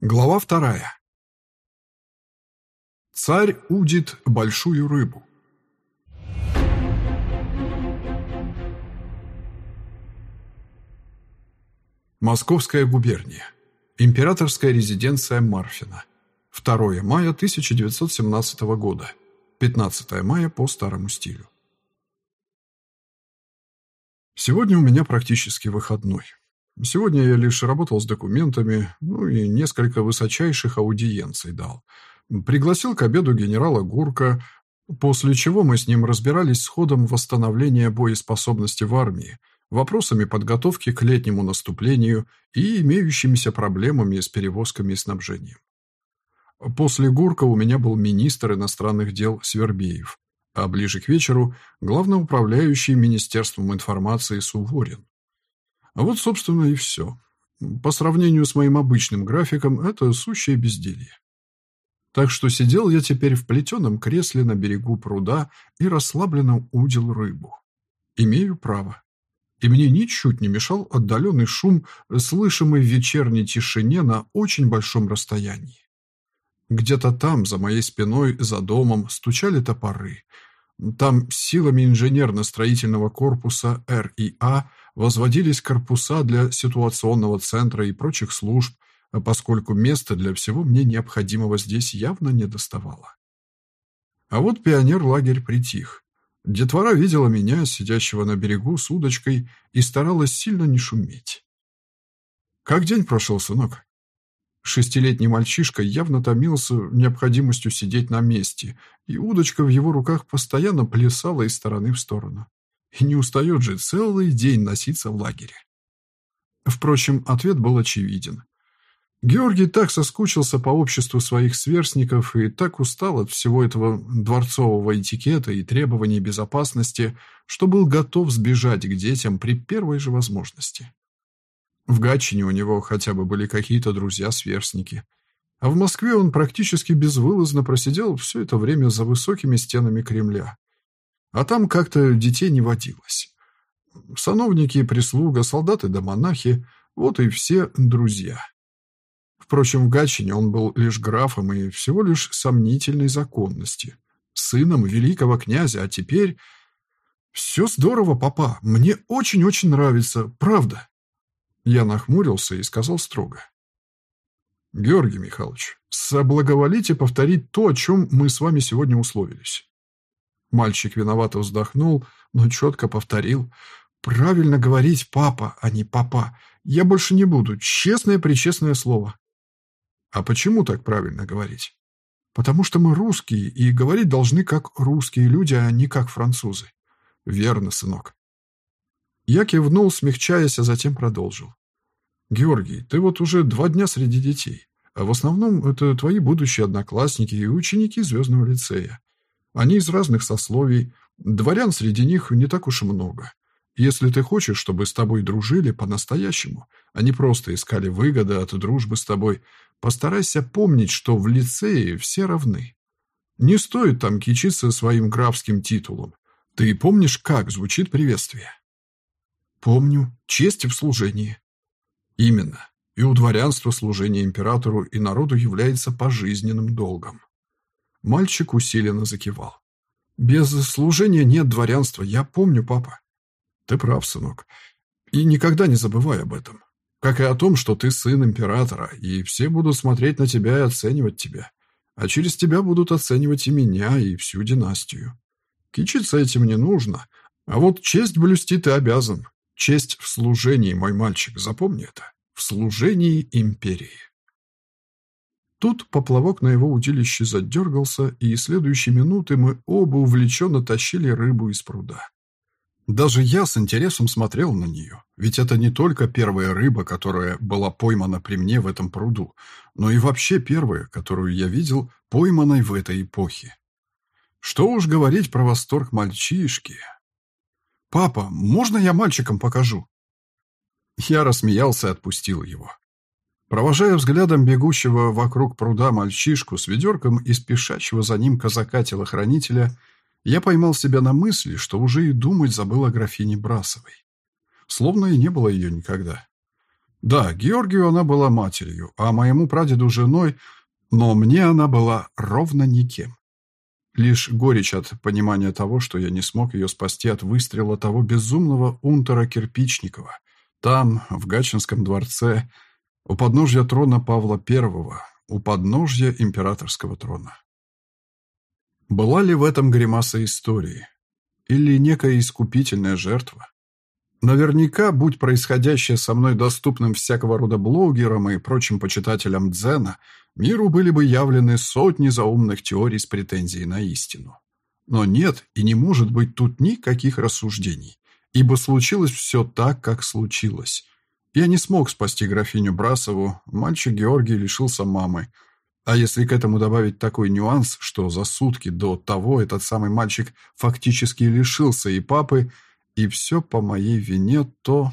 Глава вторая. Царь удит большую рыбу. Московская губерния. Императорская резиденция Марфина. 2 мая 1917 года. 15 мая по старому стилю. Сегодня у меня практически выходной. Сегодня я лишь работал с документами, ну и несколько высочайших аудиенций дал. Пригласил к обеду генерала Гурка, после чего мы с ним разбирались с ходом восстановления боеспособности в армии, вопросами подготовки к летнему наступлению и имеющимися проблемами с перевозками и снабжением. После Гурка у меня был министр иностранных дел Свербеев, а ближе к вечеру – главноуправляющий Министерством информации Суворин. А вот, собственно, и все. По сравнению с моим обычным графиком, это сущее безделье. Так что сидел я теперь в плетеном кресле на берегу пруда и расслабленно удил рыбу. Имею право. И мне ничуть не мешал отдаленный шум, слышимый в вечерней тишине на очень большом расстоянии. Где-то там, за моей спиной, за домом, стучали топоры. Там силами инженерно-строительного корпуса РИА возводились корпуса для ситуационного центра и прочих служб, поскольку места для всего мне необходимого здесь явно не доставало. А вот пионер-лагерь притих. Детвора видела меня, сидящего на берегу с удочкой, и старалась сильно не шуметь. «Как день прошел, сынок?» Шестилетний мальчишка явно томился необходимостью сидеть на месте, и удочка в его руках постоянно плясала из стороны в сторону. И не устает же целый день носиться в лагере. Впрочем, ответ был очевиден. Георгий так соскучился по обществу своих сверстников и так устал от всего этого дворцового этикета и требований безопасности, что был готов сбежать к детям при первой же возможности. В Гатчине у него хотя бы были какие-то друзья-сверстники. А в Москве он практически безвылазно просидел все это время за высокими стенами Кремля. А там как-то детей не водилось. Сановники, прислуга, солдаты да монахи – вот и все друзья. Впрочем, в Гатчине он был лишь графом и всего лишь сомнительной законности. Сыном великого князя, а теперь... «Все здорово, папа. Мне очень-очень нравится. Правда». Я нахмурился и сказал строго. «Георгий Михайлович, соблаговолите повторить то, о чем мы с вами сегодня условились». Мальчик виновато вздохнул, но четко повторил. «Правильно говорить папа, а не папа. Я больше не буду. Честное-пречестное слово». «А почему так правильно говорить?» «Потому что мы русские, и говорить должны как русские люди, а не как французы». «Верно, сынок». Я кивнул, смягчаясь, а затем продолжил. «Георгий, ты вот уже два дня среди детей, а в основном это твои будущие одноклассники и ученики Звездного лицея. Они из разных сословий, дворян среди них не так уж и много. Если ты хочешь, чтобы с тобой дружили по-настоящему, а не просто искали выгоды от дружбы с тобой, постарайся помнить, что в лицее все равны. Не стоит там кичиться своим графским титулом. Ты помнишь, как звучит приветствие? Помню. Честь в служении. Именно. И у дворянства служение императору и народу является пожизненным долгом. Мальчик усиленно закивал. «Без служения нет дворянства, я помню, папа». «Ты прав, сынок. И никогда не забывай об этом. Как и о том, что ты сын императора, и все будут смотреть на тебя и оценивать тебя. А через тебя будут оценивать и меня, и всю династию. Кичиться этим не нужно, а вот честь блюсти ты обязан. Честь в служении, мой мальчик, запомни это. В служении империи». Тут поплавок на его удилище задергался, и следующие минуты мы оба увлеченно тащили рыбу из пруда. Даже я с интересом смотрел на нее, ведь это не только первая рыба, которая была поймана при мне в этом пруду, но и вообще первая, которую я видел пойманной в этой эпохе. Что уж говорить про восторг мальчишки. «Папа, можно я мальчикам покажу?» Я рассмеялся и отпустил его. Провожая взглядом бегущего вокруг пруда мальчишку с ведерком и спешащего за ним казака-телохранителя, я поймал себя на мысли, что уже и думать забыл о графине Брасовой. Словно и не было ее никогда. Да, Георгию она была матерью, а моему прадеду женой, но мне она была ровно никем. Лишь горечь от понимания того, что я не смог ее спасти от выстрела того безумного унтера Кирпичникова. Там, в Гачинском дворце, у подножья трона Павла I, у подножья императорского трона. Была ли в этом гримаса истории? Или некая искупительная жертва? Наверняка, будь происходящее со мной доступным всякого рода блогерам и прочим почитателям дзена, миру были бы явлены сотни заумных теорий с претензией на истину. Но нет и не может быть тут никаких рассуждений, ибо случилось все так, как случилось. Я не смог спасти графиню Брасову, мальчик Георгий лишился мамы. А если к этому добавить такой нюанс, что за сутки до того этот самый мальчик фактически лишился и папы, и все по моей вине, то...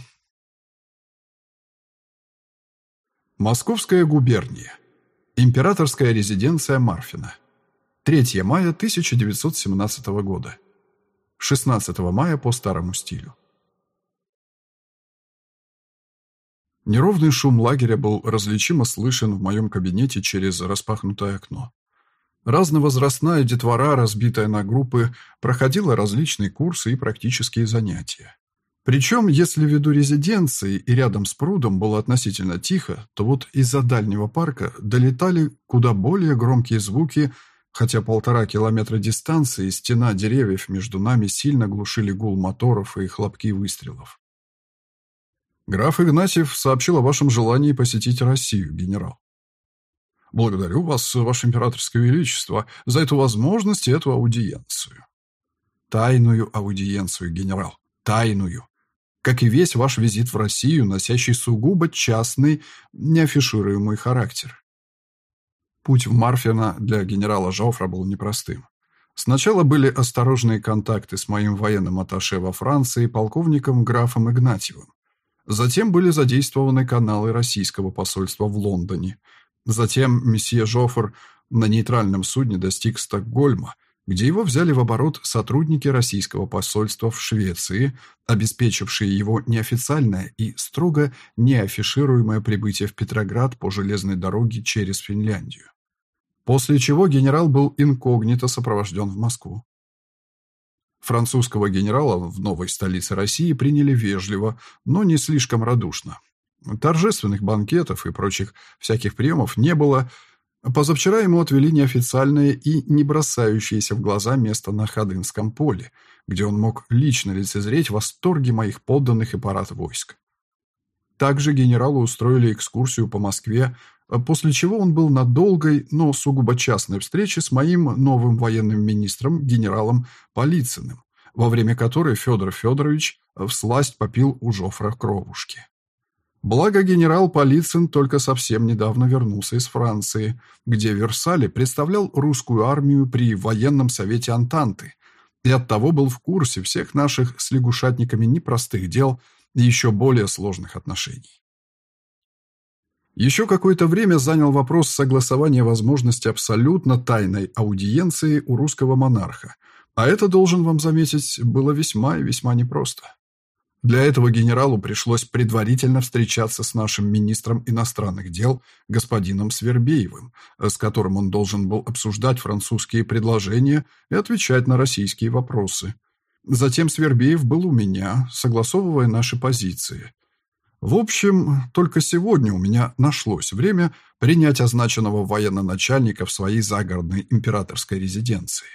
Московская губерния. Императорская резиденция Марфина. 3 мая 1917 года. 16 мая по старому стилю. Неровный шум лагеря был различимо слышен в моем кабинете через распахнутое окно. Разновозрастная детвора, разбитая на группы, проходила различные курсы и практические занятия. Причем, если ввиду резиденции и рядом с прудом было относительно тихо, то вот из-за дальнего парка долетали куда более громкие звуки, хотя полтора километра дистанции и стена деревьев между нами сильно глушили гул моторов и хлопки выстрелов. «Граф Игнатьев сообщил о вашем желании посетить Россию, генерал», Благодарю вас, ваше императорское величество, за эту возможность и эту аудиенцию. Тайную аудиенцию, генерал, тайную. Как и весь ваш визит в Россию, носящий сугубо частный, неафишируемый характер. Путь в Марфина для генерала Жофра был непростым. Сначала были осторожные контакты с моим военным атташе во Франции, полковником графом Игнатьевым. Затем были задействованы каналы российского посольства в Лондоне – Затем месье Жофр на нейтральном судне достиг Стокгольма, где его взяли в оборот сотрудники российского посольства в Швеции, обеспечившие его неофициальное и строго неафишируемое прибытие в Петроград по железной дороге через Финляндию. После чего генерал был инкогнито сопровожден в Москву. Французского генерала в новой столице России приняли вежливо, но не слишком радушно. Торжественных банкетов и прочих всяких приемов не было. Позавчера ему отвели неофициальное и не бросающееся в глаза место на Ходынском поле, где он мог лично лицезреть восторги моих подданных и парад войск. Также генералу устроили экскурсию по Москве, после чего он был на долгой, но сугубо частной встрече с моим новым военным министром, генералом Полицыным, во время которой Федор Федорович всласть попил у Жофра кровушки. Благо генерал Полицын только совсем недавно вернулся из Франции, где в Версале представлял русскую армию при военном совете Антанты и оттого был в курсе всех наших с лягушатниками непростых дел и еще более сложных отношений. Еще какое-то время занял вопрос согласования возможности абсолютно тайной аудиенции у русского монарха, а это, должен вам заметить, было весьма и весьма непросто. Для этого генералу пришлось предварительно встречаться с нашим министром иностранных дел господином Свербеевым, с которым он должен был обсуждать французские предложения и отвечать на российские вопросы. Затем Свербеев был у меня, согласовывая наши позиции. В общем, только сегодня у меня нашлось время принять означенного военно-начальника в своей загородной императорской резиденции.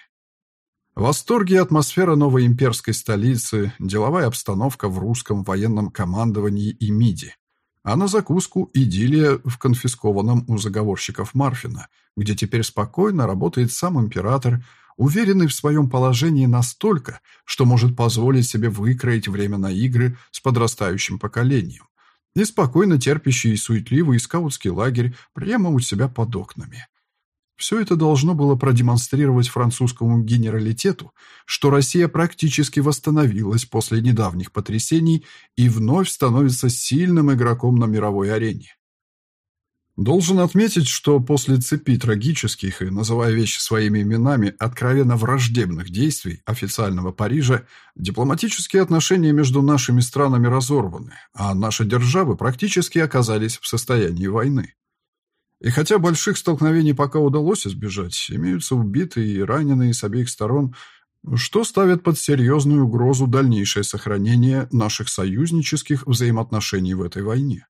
Восторги и атмосфера новой имперской столицы, деловая обстановка в русском военном командовании и МИДе. А на закуску идиллия в конфискованном у заговорщиков Марфина, где теперь спокойно работает сам император, уверенный в своем положении настолько, что может позволить себе выкроить время на игры с подрастающим поколением, и спокойно терпящий и суетливый скаутский лагерь прямо у себя под окнами. Все это должно было продемонстрировать французскому генералитету, что Россия практически восстановилась после недавних потрясений и вновь становится сильным игроком на мировой арене. Должен отметить, что после цепи трагических и, называя вещи своими именами, откровенно враждебных действий официального Парижа, дипломатические отношения между нашими странами разорваны, а наши державы практически оказались в состоянии войны. И хотя больших столкновений пока удалось избежать, имеются убитые и раненые с обеих сторон, что ставит под серьезную угрозу дальнейшее сохранение наших союзнических взаимоотношений в этой войне.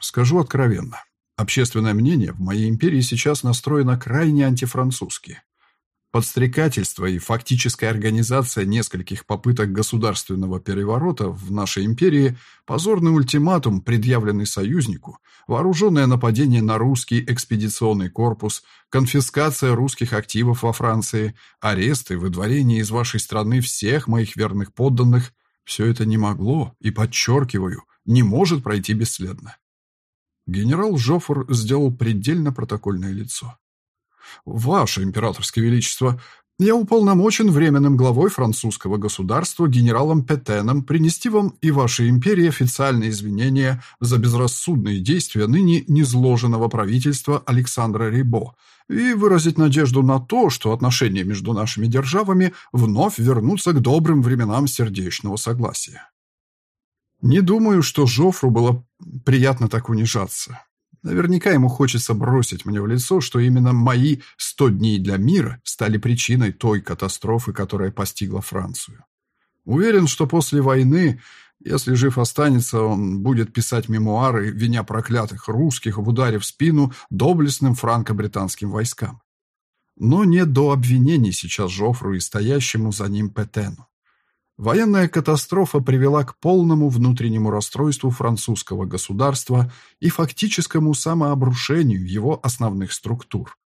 Скажу откровенно, Общественное мнение в моей империи сейчас настроено крайне антифранцузски. Подстрекательство и фактическая организация нескольких попыток государственного переворота в нашей империи, позорный ультиматум, предъявленный союзнику, вооруженное нападение на русский экспедиционный корпус, конфискация русских активов во Франции, аресты, выдворение из вашей страны всех моих верных подданных – все это не могло и, подчеркиваю, не может пройти бесследно. Генерал Жофр сделал предельно протокольное лицо. «Ваше императорское величество, я уполномочен временным главой французского государства генералом Петеном принести вам и вашей империи официальные извинения за безрассудные действия ныне незложенного правительства Александра Рибо и выразить надежду на то, что отношения между нашими державами вновь вернутся к добрым временам сердечного согласия. Не думаю, что Жофру было приятно так унижаться. Наверняка ему хочется бросить мне в лицо, что именно мои сто дней для мира стали причиной той катастрофы, которая постигла Францию. Уверен, что после войны, если жив останется, он будет писать мемуары, виня проклятых русских в ударе в спину доблестным франко-британским войскам. Но не до обвинений сейчас Жофру и стоящему за ним Петену. Военная катастрофа привела к полному внутреннему расстройству французского государства и фактическому самообрушению его основных структур.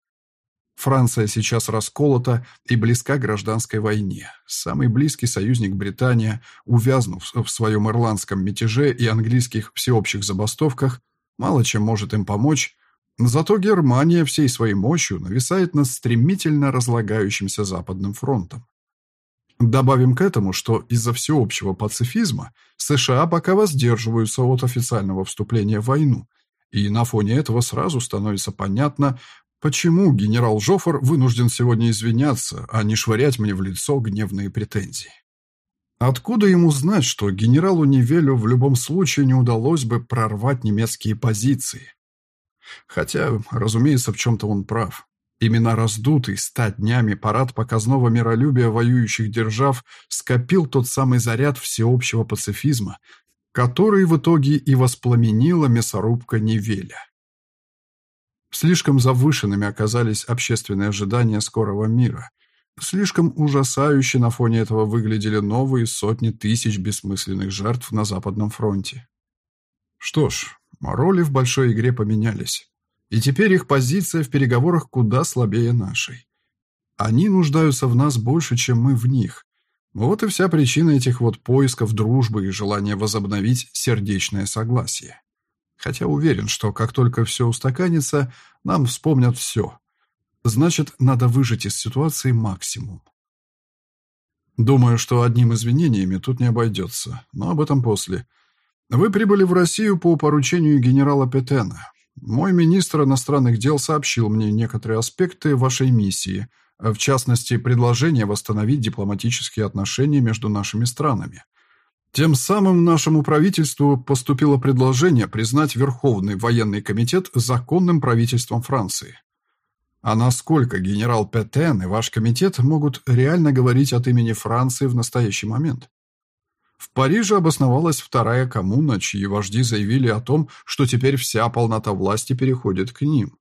Франция сейчас расколота и близка к гражданской войне. Самый близкий союзник Британия, увязнув в своем ирландском мятеже и английских всеобщих забастовках, мало чем может им помочь, зато Германия всей своей мощью нависает над стремительно разлагающимся Западным фронтом. Добавим к этому, что из-за всеобщего пацифизма США пока воздерживаются от официального вступления в войну, и на фоне этого сразу становится понятно, почему генерал Жофор вынужден сегодня извиняться, а не швырять мне в лицо гневные претензии. Откуда ему знать, что генералу Невелю в любом случае не удалось бы прорвать немецкие позиции? Хотя, разумеется, в чем-то он прав. Именно раздутый ста днями парад показного миролюбия воюющих держав скопил тот самый заряд всеобщего пацифизма, который в итоге и воспламенила мясорубка Невеля. Слишком завышенными оказались общественные ожидания скорого мира. Слишком ужасающе на фоне этого выглядели новые сотни тысяч бессмысленных жертв на Западном фронте. Что ж, роли в большой игре поменялись. И теперь их позиция в переговорах куда слабее нашей. Они нуждаются в нас больше, чем мы в них. Вот и вся причина этих вот поисков дружбы и желания возобновить сердечное согласие. Хотя уверен, что как только все устаканится, нам вспомнят все. Значит, надо выжать из ситуации максимум. Думаю, что одним извинениями тут не обойдется, но об этом после. Вы прибыли в Россию по поручению генерала Петена. Мой министр иностранных дел сообщил мне некоторые аспекты вашей миссии, в частности, предложение восстановить дипломатические отношения между нашими странами. Тем самым нашему правительству поступило предложение признать Верховный военный комитет законным правительством Франции. А насколько генерал Петен и ваш комитет могут реально говорить от имени Франции в настоящий момент? В Париже обосновалась вторая коммуна, чьи вожди заявили о том, что теперь вся полнота власти переходит к ним.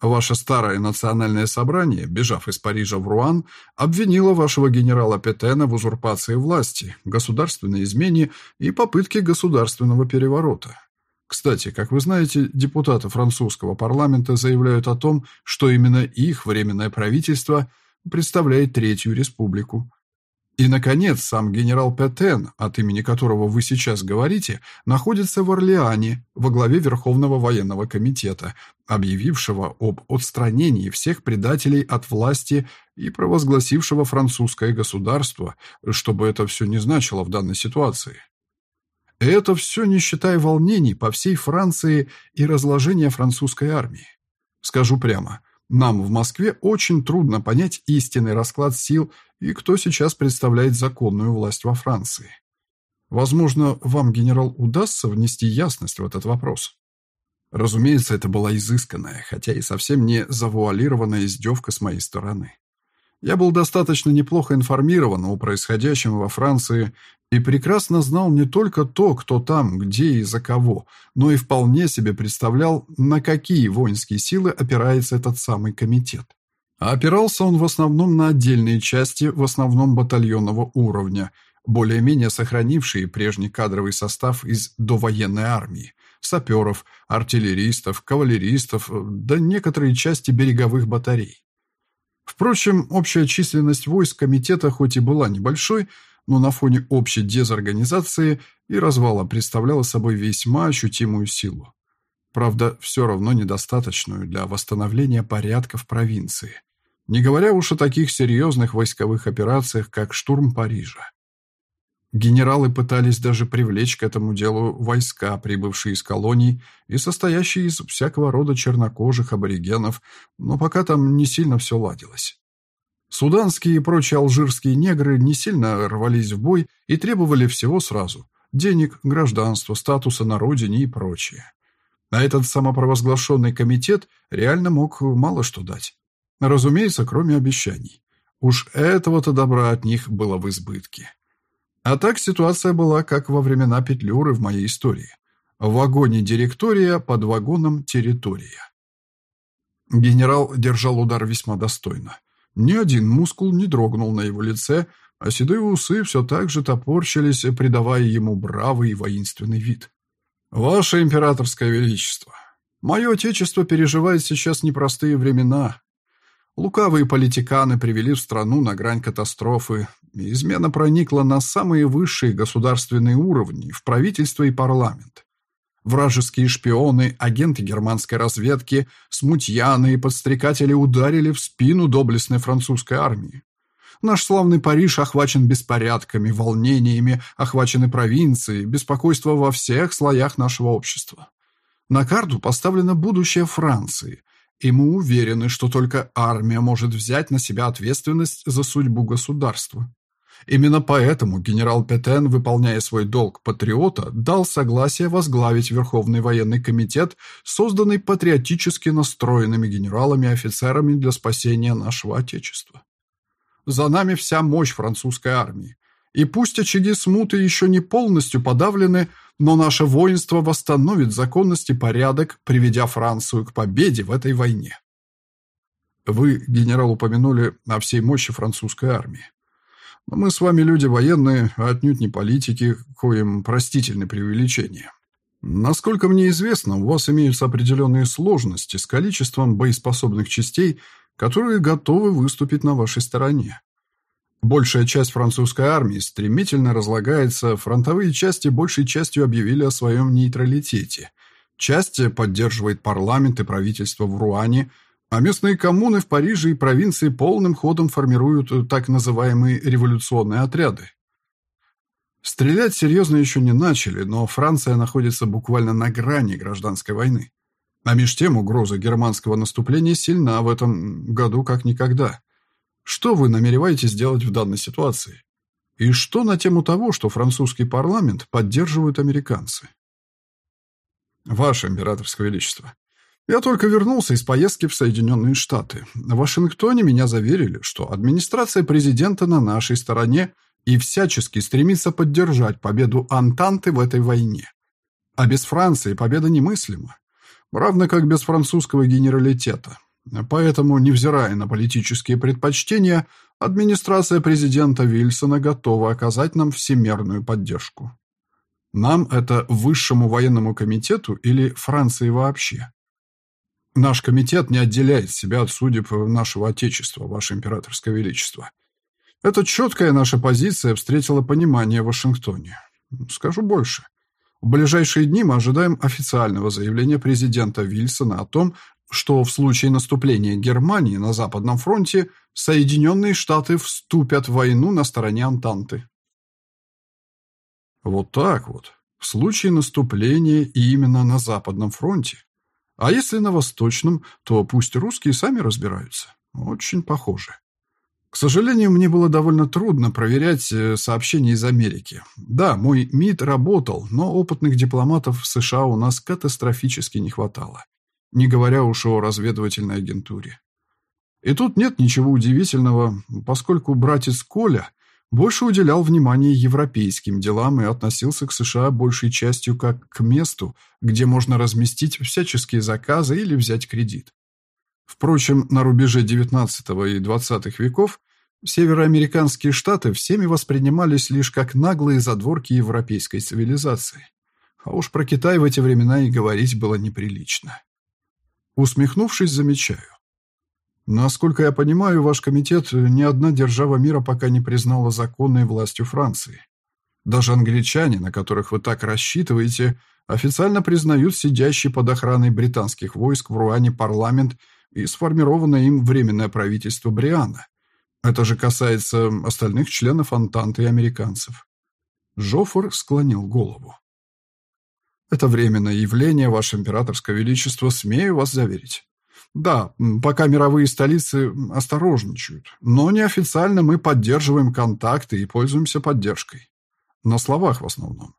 Ваше старое национальное собрание, бежав из Парижа в Руан, обвинило вашего генерала Петена в узурпации власти, государственной измене и попытке государственного переворота. Кстати, как вы знаете, депутаты французского парламента заявляют о том, что именно их временное правительство представляет Третью республику. И, наконец, сам генерал Петен, от имени которого вы сейчас говорите, находится в Орлеане, во главе Верховного военного комитета, объявившего об отстранении всех предателей от власти и провозгласившего французское государство, что бы это все не значило в данной ситуации. Это все не считая волнений по всей Франции и разложения французской армии. Скажу прямо, нам в Москве очень трудно понять истинный расклад сил и кто сейчас представляет законную власть во Франции. Возможно, вам, генерал, удастся внести ясность в этот вопрос. Разумеется, это была изысканная, хотя и совсем не завуалированная издевка с моей стороны. Я был достаточно неплохо информирован о происходящем во Франции и прекрасно знал не только то, кто там, где и за кого, но и вполне себе представлял, на какие воинские силы опирается этот самый комитет. А опирался он в основном на отдельные части, в основном батальонного уровня, более-менее сохранившие прежний кадровый состав из довоенной армии, саперов, артиллеристов, кавалеристов, да некоторые части береговых батарей. Впрочем, общая численность войск комитета хоть и была небольшой, но на фоне общей дезорганизации и развала представляла собой весьма ощутимую силу. Правда, все равно недостаточную для восстановления порядка в провинции. Не говоря уж о таких серьезных войсковых операциях, как штурм Парижа. Генералы пытались даже привлечь к этому делу войска, прибывшие из колоний и состоящие из всякого рода чернокожих аборигенов, но пока там не сильно все ладилось. Суданские и прочие алжирские негры не сильно рвались в бой и требовали всего сразу – денег, гражданства, статуса на родине и прочее. А этот самопровозглашенный комитет реально мог мало что дать. Разумеется, кроме обещаний. Уж этого-то добра от них было в избытке. А так ситуация была, как во времена Петлюры в моей истории. В вагоне директория, под вагоном территория. Генерал держал удар весьма достойно. Ни один мускул не дрогнул на его лице, а седые усы все так же топорщились, придавая ему бравый и воинственный вид. «Ваше императорское величество, мое отечество переживает сейчас непростые времена. Лукавые политиканы привели в страну на грань катастрофы, измена проникла на самые высшие государственные уровни, в правительство и парламент. Вражеские шпионы, агенты германской разведки, смутьяны и подстрекатели ударили в спину доблестной французской армии. Наш славный Париж охвачен беспорядками, волнениями, охвачены провинции, беспокойство во всех слоях нашего общества. На карту поставлено будущее Франции, и мы уверены, что только армия может взять на себя ответственность за судьбу государства. Именно поэтому генерал Петен, выполняя свой долг патриота, дал согласие возглавить Верховный военный комитет, созданный патриотически настроенными генералами и офицерами для спасения нашего Отечества. За нами вся мощь французской армии. И пусть очаги смуты еще не полностью подавлены, но наше воинство восстановит законность и порядок, приведя Францию к победе в этой войне. Вы, генерал, упомянули о всей мощи французской армии. Мы с вами люди военные, а отнюдь не политики, коим простительны преувеличения. Насколько мне известно, у вас имеются определенные сложности с количеством боеспособных частей, которые готовы выступить на вашей стороне. Большая часть французской армии стремительно разлагается, фронтовые части большей частью объявили о своем нейтралитете. Часть поддерживает парламент и правительство в Руане, а местные коммуны в Париже и провинции полным ходом формируют так называемые революционные отряды. Стрелять серьезно еще не начали, но Франция находится буквально на грани гражданской войны. А меж тем угроза германского наступления сильна в этом году как никогда. Что вы намереваетесь делать в данной ситуации? И что на тему того, что французский парламент поддерживают американцы? Ваше императорское величество, я только вернулся из поездки в Соединенные Штаты. В Вашингтоне меня заверили, что администрация президента на нашей стороне и всячески стремится поддержать победу Антанты в этой войне. А без Франции победа немыслима, равно как без французского генералитета. Поэтому, невзирая на политические предпочтения, администрация президента Вильсона готова оказать нам всемерную поддержку. Нам это высшему военному комитету или Франции вообще? Наш комитет не отделяет себя от судеб нашего Отечества, Ваше Императорское Величество. Эта четкая наша позиция встретила понимание в Вашингтоне. Скажу больше. В ближайшие дни мы ожидаем официального заявления президента Вильсона о том, что в случае наступления Германии на Западном фронте Соединенные Штаты вступят в войну на стороне Антанты. Вот так вот. В случае наступления и именно на Западном фронте. А если на Восточном, то пусть русские сами разбираются. Очень похоже. К сожалению, мне было довольно трудно проверять э, сообщения из Америки. Да, мой МИД работал, но опытных дипломатов в США у нас катастрофически не хватало. Не говоря уж о разведывательной агентуре. И тут нет ничего удивительного, поскольку братец Коля больше уделял внимание европейским делам и относился к США большей частью как к месту, где можно разместить всяческие заказы или взять кредит. Впрочем, на рубеже XIX и XX веков североамериканские штаты всеми воспринимались лишь как наглые задворки европейской цивилизации. А уж про Китай в эти времена и говорить было неприлично. Усмехнувшись, замечаю. Насколько я понимаю, ваш комитет ни одна держава мира пока не признала законной властью Франции. Даже англичане, на которых вы так рассчитываете, официально признают сидящий под охраной британских войск в Руане парламент и сформированное им Временное правительство Бриана. Это же касается остальных членов Антанты и американцев. Жофор склонил голову. Это временное явление, Ваше Императорское Величество, смею вас заверить. Да, пока мировые столицы осторожничают, но неофициально мы поддерживаем контакты и пользуемся поддержкой. На словах в основном.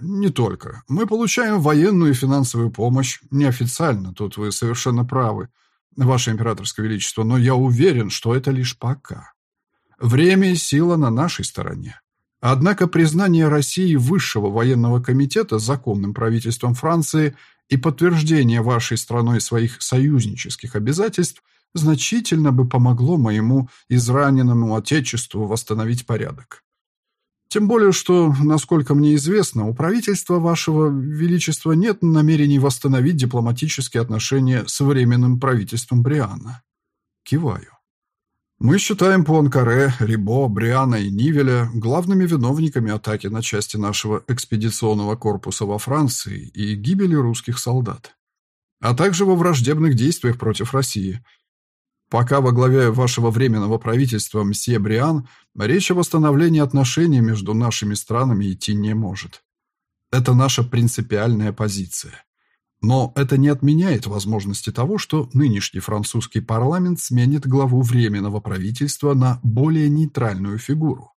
Не только. Мы получаем военную и финансовую помощь неофициально, тут вы совершенно правы. Ваше Императорское Величество, но я уверен, что это лишь пока. Время и сила на нашей стороне. Однако признание России Высшего военного комитета законным правительством Франции и подтверждение вашей страной своих союзнических обязательств значительно бы помогло моему израненному отечеству восстановить порядок. Тем более, что, насколько мне известно, у правительства вашего величества нет намерений восстановить дипломатические отношения с временным правительством Бриана. Киваю. Мы считаем Пуанкаре, Рибо, Бриана и Нивеля главными виновниками атаки на части нашего экспедиционного корпуса во Франции и гибели русских солдат, а также во враждебных действиях против России – Пока во главе вашего временного правительства мсье Бриан, речь о восстановлении отношений между нашими странами идти не может. Это наша принципиальная позиция. Но это не отменяет возможности того, что нынешний французский парламент сменит главу временного правительства на более нейтральную фигуру.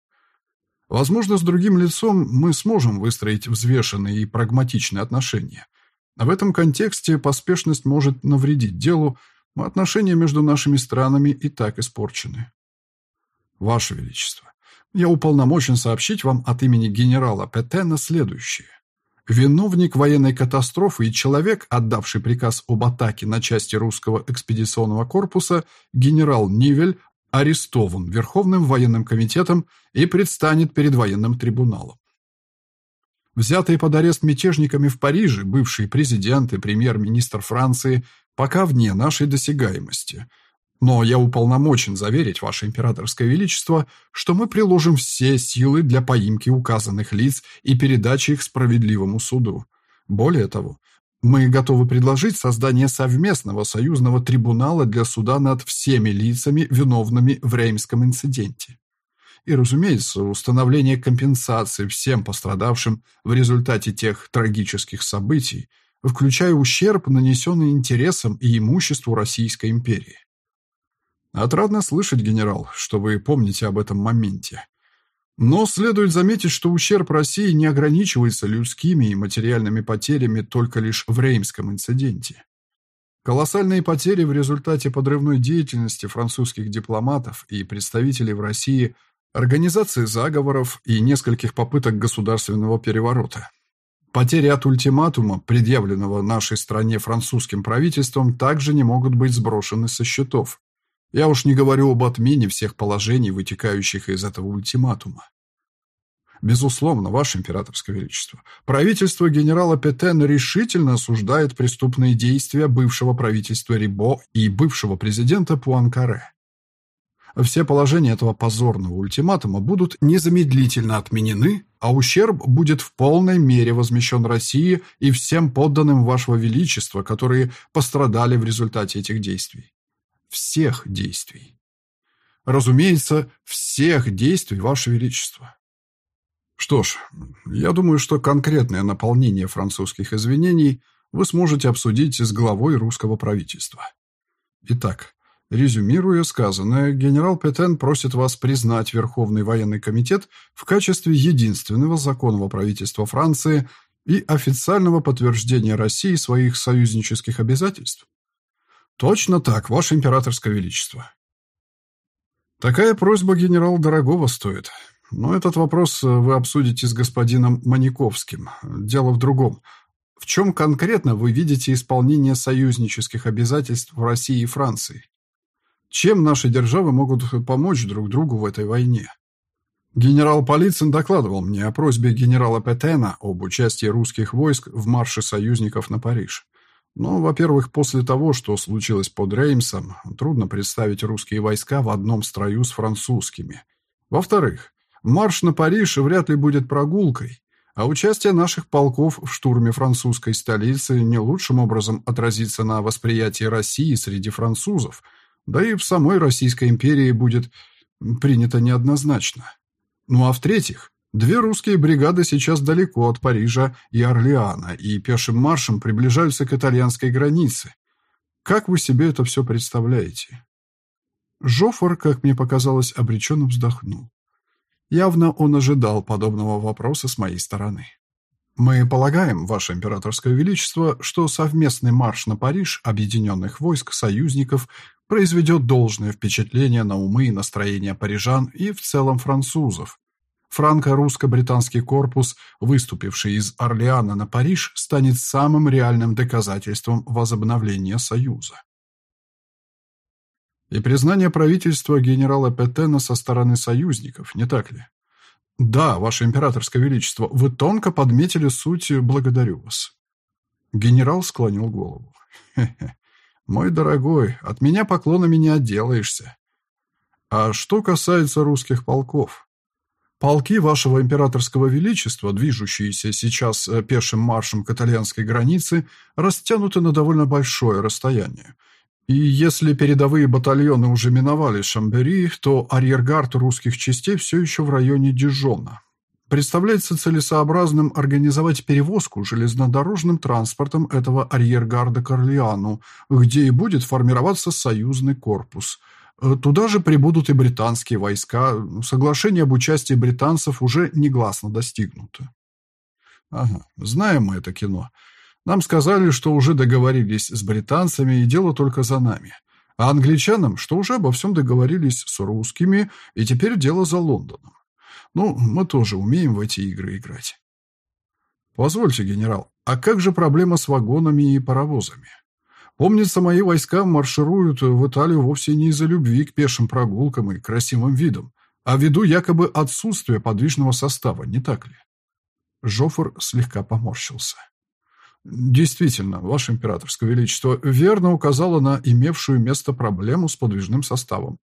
Возможно, с другим лицом мы сможем выстроить взвешенные и прагматичные отношения. В этом контексте поспешность может навредить делу, Отношения между нашими странами и так испорчены. Ваше Величество, я уполномочен сообщить вам от имени генерала Петена следующее. Виновник военной катастрофы и человек, отдавший приказ об атаке на части русского экспедиционного корпуса, генерал Нивель, арестован Верховным военным комитетом и предстанет перед военным трибуналом. Взятые под арест мятежниками в Париже бывший президент и премьер-министр Франции пока вне нашей досягаемости. Но я уполномочен заверить Ваше Императорское Величество, что мы приложим все силы для поимки указанных лиц и передачи их справедливому суду. Более того, мы готовы предложить создание совместного союзного трибунала для суда над всеми лицами, виновными в Реймском инциденте. И, разумеется, установление компенсации всем пострадавшим в результате тех трагических событий, включая ущерб, нанесенный интересам и имуществу Российской империи. Отрадно слышать, генерал, что вы помните об этом моменте. Но следует заметить, что ущерб России не ограничивается людскими и материальными потерями только лишь в Реймском инциденте. Колоссальные потери в результате подрывной деятельности французских дипломатов и представителей в России, организации заговоров и нескольких попыток государственного переворота. Потери от ультиматума, предъявленного нашей стране французским правительством, также не могут быть сброшены со счетов. Я уж не говорю об отмене всех положений, вытекающих из этого ультиматума. Безусловно, Ваше Императорское Величество, правительство генерала Петена решительно осуждает преступные действия бывшего правительства Рибо и бывшего президента Пуанкаре. Все положения этого позорного ультиматума будут незамедлительно отменены, а ущерб будет в полной мере возмещен России и всем подданным Вашего Величества, которые пострадали в результате этих действий. Всех действий. Разумеется, всех действий, Ваше Величество. Что ж, я думаю, что конкретное наполнение французских извинений вы сможете обсудить с главой русского правительства. Итак, резюмируя сказанное, генерал Петен просит вас признать Верховный военный комитет в качестве единственного законного правительства Франции и официального подтверждения России своих союзнических обязательств. Точно так, ваше императорское величество. Такая просьба генерал дорогого стоит. Но этот вопрос вы обсудите с господином Маниковским. Дело в другом. В чем конкретно вы видите исполнение союзнических обязательств в России и Франции? Чем наши державы могут помочь друг другу в этой войне? Генерал Полицын докладывал мне о просьбе генерала Петена об участии русских войск в марше союзников на Париж. Но, во-первых, после того, что случилось под Реймсом, трудно представить русские войска в одном строю с французскими. Во-вторых, марш на Париж вряд ли будет прогулкой, а участие наших полков в штурме французской столицы не лучшим образом отразится на восприятии России среди французов, да и в самой Российской империи будет принято неоднозначно. Ну а в-третьих, Две русские бригады сейчас далеко от Парижа и Орлеана и пешим маршем приближаются к итальянской границе. Как вы себе это все представляете? Жофор, как мне показалось, обреченно вздохнул. Явно он ожидал подобного вопроса с моей стороны. Мы полагаем, Ваше Императорское Величество, что совместный марш на Париж объединенных войск союзников произведет должное впечатление на умы и настроения парижан и в целом французов, Франко-русско-британский корпус, выступивший из Орлеана на Париж, станет самым реальным доказательством возобновления Союза. И признание правительства генерала Петена со стороны союзников, не так ли? Да, Ваше Императорское Величество, вы тонко подметили суть, благодарю вас. Генерал склонил голову. Хе-хе. Мой дорогой, от меня поклонами не отделаешься. А что касается русских полков, Полки вашего императорского величества, движущиеся сейчас э, пешим маршем к итальянской границе, растянуты на довольно большое расстояние. И если передовые батальоны уже миновали Шамбери, то арьергард русских частей все еще в районе Дижона. Представляется целесообразным организовать перевозку железнодорожным транспортом этого арьергарда к Орлеану, где и будет формироваться союзный корпус – туда же прибудут и британские войска. Соглашение об участии британцев уже негласно достигнуто. Ага, знаем мы это кино. Нам сказали, что уже договорились с британцами, и дело только за нами. А англичанам, что уже обо всем договорились с русскими, и теперь дело за Лондоном. Ну, мы тоже умеем в эти игры играть. Позвольте, генерал, а как же проблема с вагонами и паровозами? Помнится, мои войска маршируют в Италию вовсе не из-за любви к пешим прогулкам и красивым видам, а ввиду якобы отсутствия подвижного состава, не так ли? Жофор слегка поморщился. Действительно, Ваше Императорское Величество верно указало на имевшую место проблему с подвижным составом.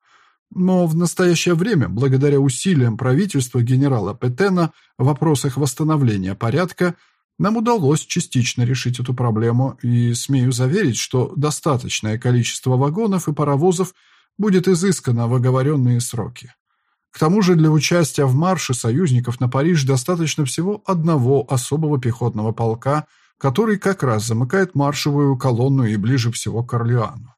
Но в настоящее время, благодаря усилиям правительства генерала Петена в вопросах восстановления порядка, нам удалось частично решить эту проблему, и смею заверить, что достаточное количество вагонов и паровозов будет изыскано в оговоренные сроки. К тому же для участия в марше союзников на Париж достаточно всего одного особого пехотного полка, который как раз замыкает маршевую колонну и ближе всего к Орлеану.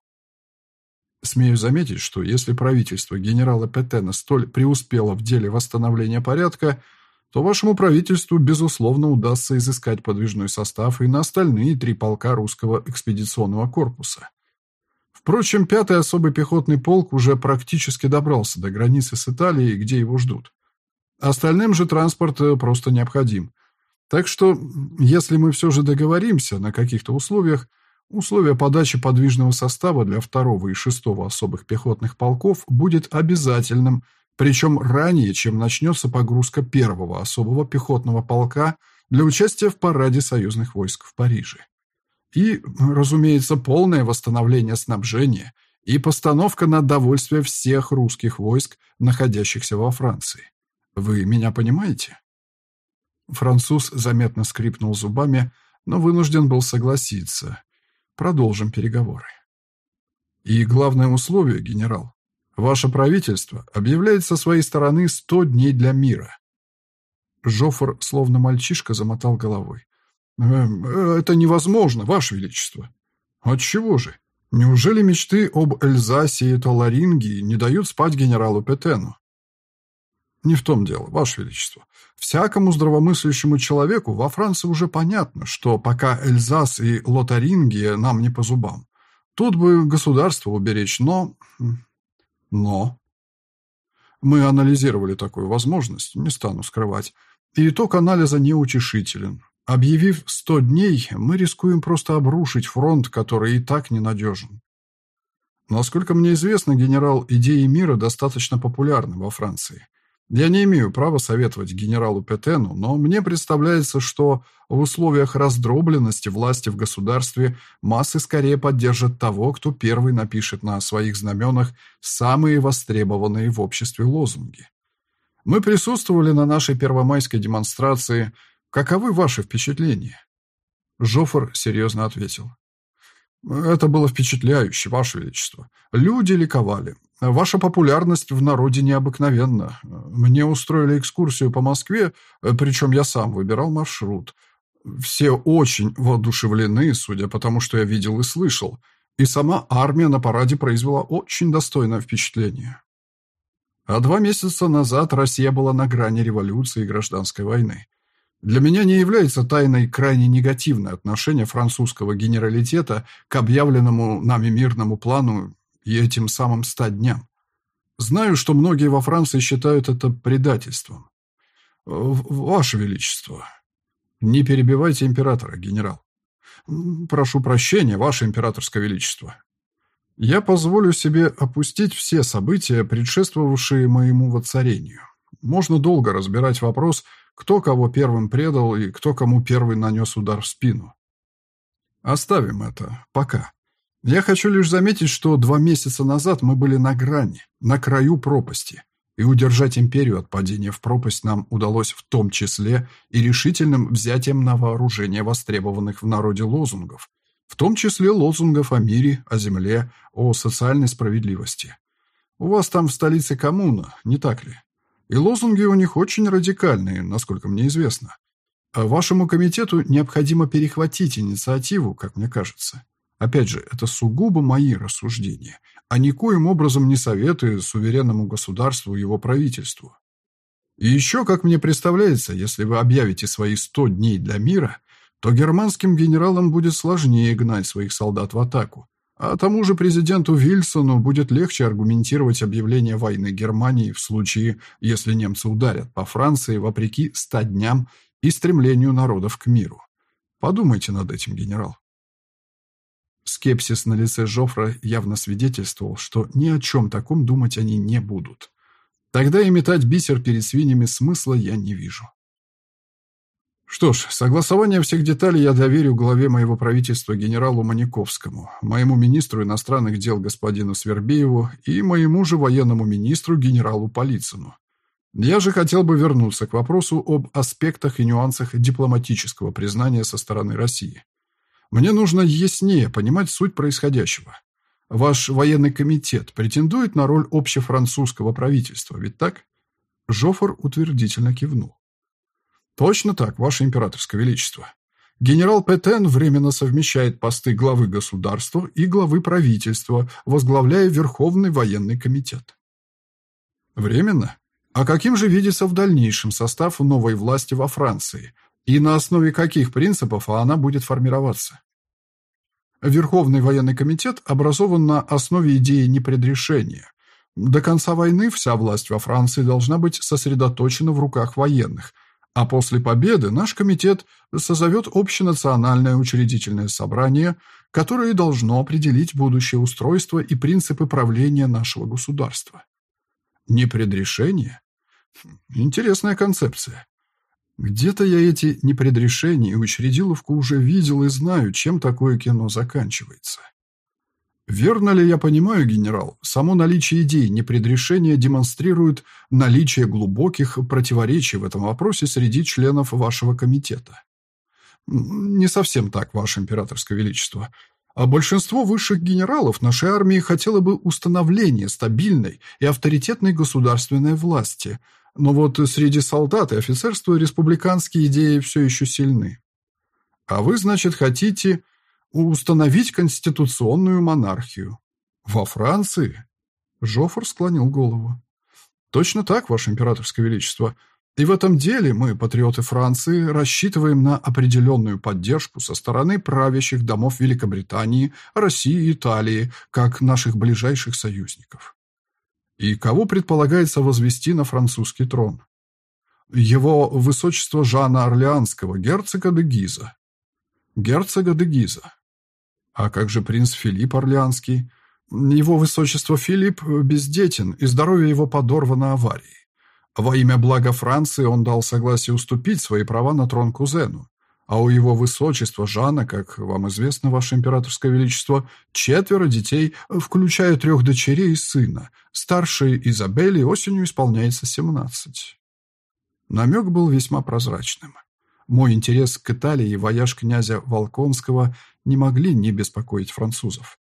Смею заметить, что если правительство генерала Петена столь преуспело в деле восстановления порядка – то вашему правительству, безусловно, удастся изыскать подвижной состав и на остальные три полка русского экспедиционного корпуса. Впрочем, пятый особый пехотный полк уже практически добрался до границы с Италией, где его ждут. Остальным же транспорт э, просто необходим. Так что, если мы все же договоримся на каких-то условиях, условие подачи подвижного состава для второго и шестого особых пехотных полков будет обязательным – причем ранее, чем начнется погрузка первого особого пехотного полка для участия в параде союзных войск в Париже. И, разумеется, полное восстановление снабжения и постановка на довольствие всех русских войск, находящихся во Франции. Вы меня понимаете? Француз заметно скрипнул зубами, но вынужден был согласиться. Продолжим переговоры. И главное условие, генерал, Ваше правительство объявляет со своей стороны 100 дней для мира. Жофр, словно мальчишка, замотал головой. «Эм, «Это невозможно, Ваше Величество». «Отчего же? Неужели мечты об Эльзасе и Толарингии не дают спать генералу Петену?» «Не в том дело, Ваше Величество. Всякому здравомыслящему человеку во Франции уже понятно, что пока Эльзас и Лотарингия нам не по зубам. Тут бы государство уберечь, но... Но... Мы анализировали такую возможность, не стану скрывать. И итог анализа неутешителен. Объявив 100 дней, мы рискуем просто обрушить фронт, который и так ненадежен. Насколько мне известно, генерал, идеи мира достаточно популярны во Франции. Я не имею права советовать генералу Петену, но мне представляется, что в условиях раздробленности власти в государстве массы скорее поддержат того, кто первый напишет на своих знаменах самые востребованные в обществе лозунги. Мы присутствовали на нашей первомайской демонстрации. Каковы ваши впечатления? Жофр серьезно ответил. Это было впечатляюще, Ваше Величество. Люди ликовали. Ваша популярность в народе необыкновенна. Мне устроили экскурсию по Москве, причем я сам выбирал маршрут. Все очень воодушевлены, судя по тому, что я видел и слышал. И сама армия на параде произвела очень достойное впечатление. А два месяца назад Россия была на грани революции и гражданской войны. Для меня не является тайной крайне негативное отношение французского генералитета к объявленному нами мирному плану и этим самым ста дням. Знаю, что многие во Франции считают это предательством. Ваше Величество, не перебивайте императора, генерал. Прошу прощения, Ваше Императорское Величество. Я позволю себе опустить все события, предшествовавшие моему воцарению. Можно долго разбирать вопрос, кто кого первым предал и кто кому первый нанес удар в спину. Оставим это. Пока. Я хочу лишь заметить, что два месяца назад мы были на грани, на краю пропасти, и удержать империю от падения в пропасть нам удалось в том числе и решительным взятием на вооружение востребованных в народе лозунгов, в том числе лозунгов о мире, о земле, о социальной справедливости. У вас там в столице коммуна, не так ли? И лозунги у них очень радикальные, насколько мне известно. А вашему комитету необходимо перехватить инициативу, как мне кажется. Опять же, это сугубо мои рассуждения, а никоим образом не советую суверенному государству и его правительству. И еще, как мне представляется, если вы объявите свои 100 дней для мира, то германским генералам будет сложнее гнать своих солдат в атаку, а тому же президенту Вильсону будет легче аргументировать объявление войны Германии в случае, если немцы ударят по Франции вопреки ста дням и стремлению народов к миру. Подумайте над этим, генерал. Скепсис на лице Жофра явно свидетельствовал, что ни о чем таком думать они не будут. Тогда и метать бисер перед свиньями смысла я не вижу. Что ж, согласование всех деталей я доверю главе моего правительства генералу Маниковскому, моему министру иностранных дел господину Свербееву и моему же военному министру генералу Полицыну. Я же хотел бы вернуться к вопросу об аспектах и нюансах дипломатического признания со стороны России. Мне нужно яснее понимать суть происходящего. Ваш военный комитет претендует на роль общефранцузского правительства, ведь так? Жофор утвердительно кивнул. Точно так, Ваше Императорское Величество. Генерал Петен временно совмещает посты главы государства и главы правительства, возглавляя Верховный военный комитет. Временно? А каким же видится в дальнейшем состав новой власти во Франции? И на основе каких принципов она будет формироваться? Верховный военный комитет образован на основе идеи непредрешения. До конца войны вся власть во Франции должна быть сосредоточена в руках военных – а после победы наш комитет созовет общенациональное учредительное собрание, которое должно определить будущее устройство и принципы правления нашего государства. Непредрешение? Интересная концепция. Где-то я эти непредрешения и учредиловку уже видел и знаю, чем такое кино заканчивается. Верно ли я понимаю, генерал, само наличие идей непредрешения демонстрирует наличие глубоких противоречий в этом вопросе среди членов вашего комитета? Не совсем так, ваше императорское величество. А большинство высших генералов нашей армии хотело бы установления стабильной и авторитетной государственной власти, Но вот среди солдат и офицерства республиканские идеи все еще сильны. А вы, значит, хотите установить конституционную монархию. Во Франции? Жофр склонил голову. Точно так, Ваше Императорское Величество. И в этом деле мы, патриоты Франции, рассчитываем на определенную поддержку со стороны правящих домов Великобритании, России и Италии, как наших ближайших союзников. И кого предполагается возвести на французский трон? Его высочество Жана Орлеанского, герцога де Гиза. Герцога де Гиза. А как же принц Филипп Орлеанский? Его высочество Филипп бездетен, и здоровье его подорвано аварией. Во имя блага Франции он дал согласие уступить свои права на трон кузену. А у его высочества Жана, как вам известно, ваше императорское величество, четверо детей, включая трех дочерей и сына. Старшей Изабелле осенью исполняется семнадцать. Намек был весьма прозрачным. Мой интерес к Италии и вояж князя Волконского не могли не беспокоить французов.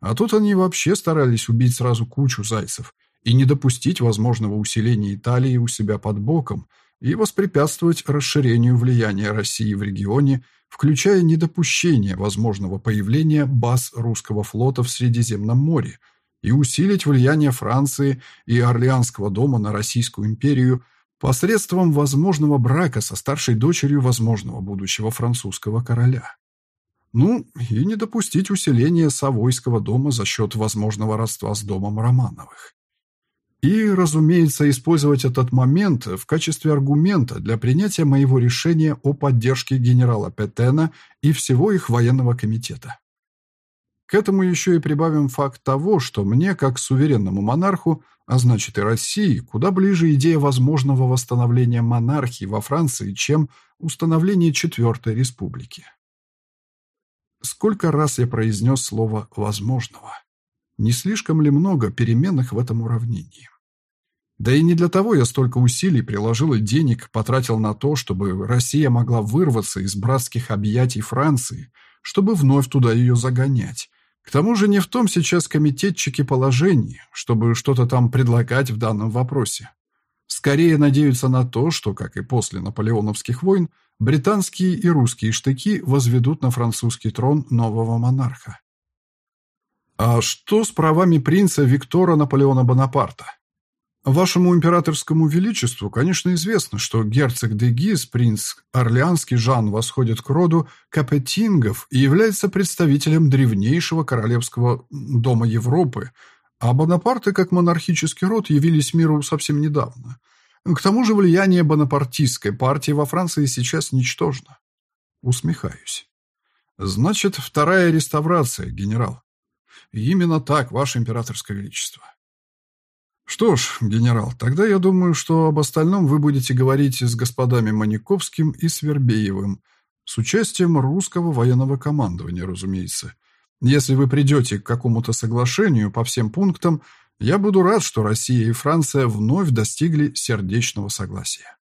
А тут они вообще старались убить сразу кучу зайцев и не допустить возможного усиления Италии у себя под боком и воспрепятствовать расширению влияния России в регионе, включая недопущение возможного появления баз русского флота в Средиземном море и усилить влияние Франции и Орлеанского дома на Российскую империю посредством возможного брака со старшей дочерью возможного будущего французского короля. Ну, и не допустить усиления Савойского дома за счет возможного родства с домом Романовых. И, разумеется, использовать этот момент в качестве аргумента для принятия моего решения о поддержке генерала Петена и всего их военного комитета. К этому еще и прибавим факт того, что мне, как суверенному монарху, а значит и России, куда ближе идея возможного восстановления монархии во Франции, чем установление Четвертой Республики. Сколько раз я произнес слово «возможного»? Не слишком ли много переменных в этом уравнении? Да и не для того я столько усилий приложил и денег потратил на то, чтобы Россия могла вырваться из братских объятий Франции, чтобы вновь туда ее загонять, к тому же не в том сейчас комитетчики положении, чтобы что-то там предлагать в данном вопросе. Скорее надеются на то, что, как и после наполеоновских войн, британские и русские штыки возведут на французский трон нового монарха. А что с правами принца Виктора Наполеона Бонапарта? Вашему императорскому величеству, конечно, известно, что герцог де Гиз, принц Орлеанский Жан, восходит к роду Капетингов и является представителем древнейшего королевского дома Европы, а Бонапарты, как монархический род, явились миру совсем недавно. К тому же влияние бонапартистской партии во Франции сейчас ничтожно. Усмехаюсь. Значит, вторая реставрация, генерал. Именно так, ваше императорское величество. Что ж, генерал, тогда я думаю, что об остальном вы будете говорить с господами Маниковским и Свербеевым, с участием русского военного командования, разумеется. Если вы придете к какому-то соглашению по всем пунктам, я буду рад, что Россия и Франция вновь достигли сердечного согласия.